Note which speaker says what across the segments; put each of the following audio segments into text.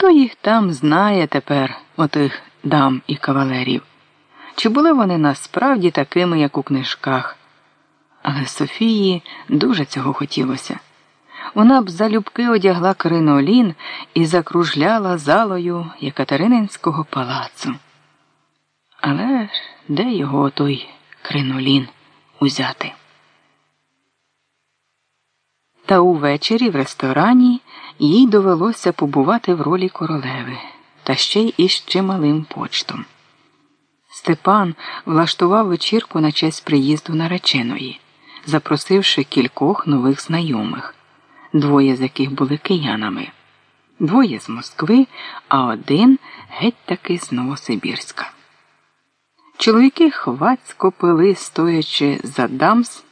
Speaker 1: Хто їх там знає тепер, отих дам і кавалерів? Чи були вони насправді такими, як у книжках? Але Софії дуже цього хотілося. Вона б залюбки одягла кринолін і закружляла залою Єкатерининського палацу. Але ж де його той кринолін узяти? Та увечері в ресторані їй довелося побувати в ролі королеви, та ще й із чималим почтом. Степан влаштував вечірку на честь приїзду нареченої, запросивши кількох нових знайомих, двоє з яких були киянами, двоє з Москви, а один геть таки з Новосибірська. Чоловіки хвацько пили, стоячи за дамс,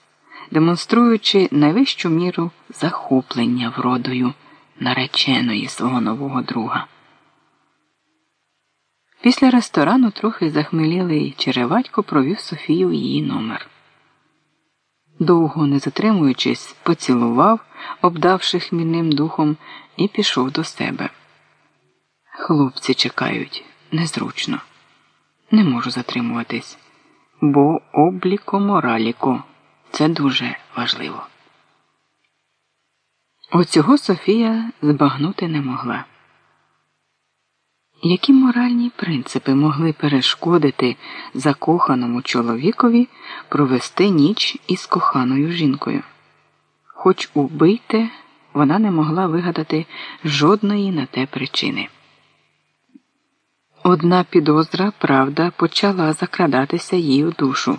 Speaker 1: демонструючи найвищу міру захоплення вродою нареченої свого нового друга. Після ресторану трохи захмелілий Череватько провів Софію в її номер. Довго не затримуючись, поцілував, обдавши хмільним духом, і пішов до себе. Хлопці чекають незручно. Не можу затримуватись, бо обліко мораліко це дуже важливо. Оцього Софія збагнути не могла. Які моральні принципи могли перешкодити закоханому чоловікові провести ніч із коханою жінкою? Хоч убийте, вона не могла вигадати жодної на те причини. Одна підозра, правда, почала закрадатися їй у душу.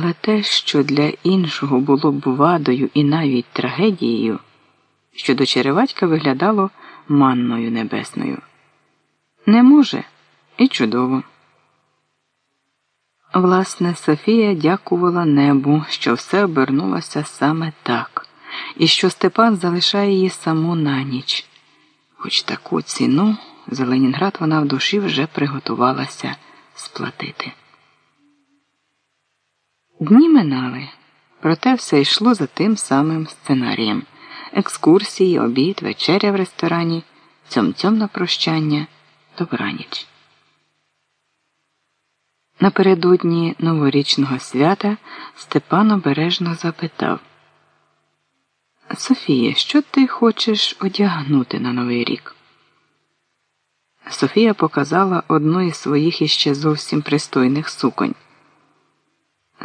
Speaker 1: Але те, що для іншого було б вадою і навіть трагедією, що до Череватька виглядало манною небесною. Не може і чудово. Власне, Софія дякувала небу, що все обернулося саме так, і що Степан залишає її саму на ніч. Хоч таку ціну за Ленінград вона в душі вже приготувалася сплатити. Дні минали, проте все йшло за тим самим сценарієм екскурсії, обід, вечеря в ресторані, цьом-цьом на прощання, добраніч. Напередодні новорічного свята Степан обережно запитав Софія, що ти хочеш одягнути на Новий рік? Софія показала одну із своїх іще зовсім пристойних суконь.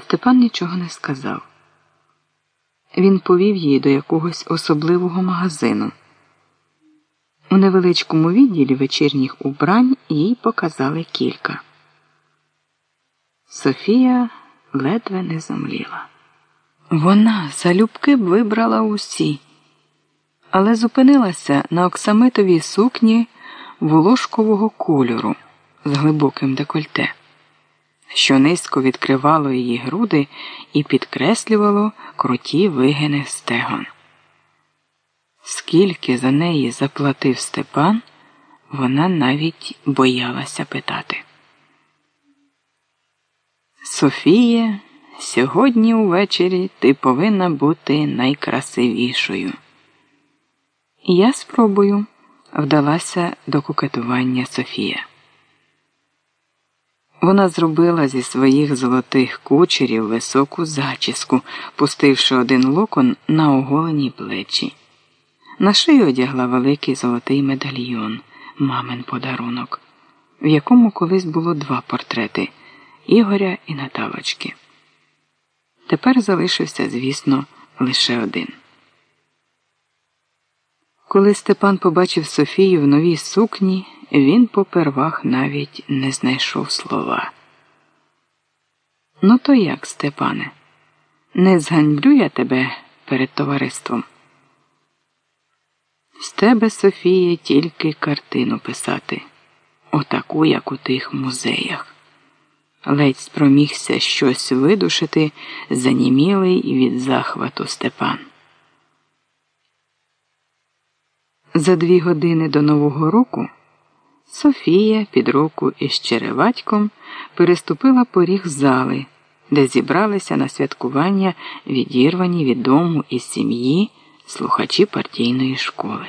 Speaker 1: Степан нічого не сказав. Він повів її до якогось особливого магазину. У невеличкому відділі вечірніх убрань їй показали кілька. Софія ледве не зомліла. Вона залюбки б вибрала усі, але зупинилася на оксамитовій сукні волошкового кольору з глибоким декольте що низько відкривало її груди і підкреслювало круті вигини стегон. Скільки за неї заплатив Степан, вона навіть боялася питати. Софія, сьогодні увечері ти повинна бути найкрасивішою. Я спробую, вдалася до кокетування Софія. Вона зробила зі своїх золотих кучерів високу зачіску, пустивши один локон на оголені плечі. На шию одягла великий золотий медальйон, мамин подарунок, в якому колись було два портрети Ігоря і Наталочки. Тепер залишився, звісно, лише один. Коли Степан побачив Софію в новій сукні, він попервах навіть не знайшов слова. Ну, то як, Степане? Не зганьблю я тебе перед товариством. З тебе, Софія, тільки картину писати, отаку, як у тих музеях. Ледь спромігся щось видушити, занімілий від захвату Степан. За дві години до Нового року Софія під руку із череватьком переступила поріг зали, де зібралися на святкування відірвані від дому і сім'ї слухачі партійної школи.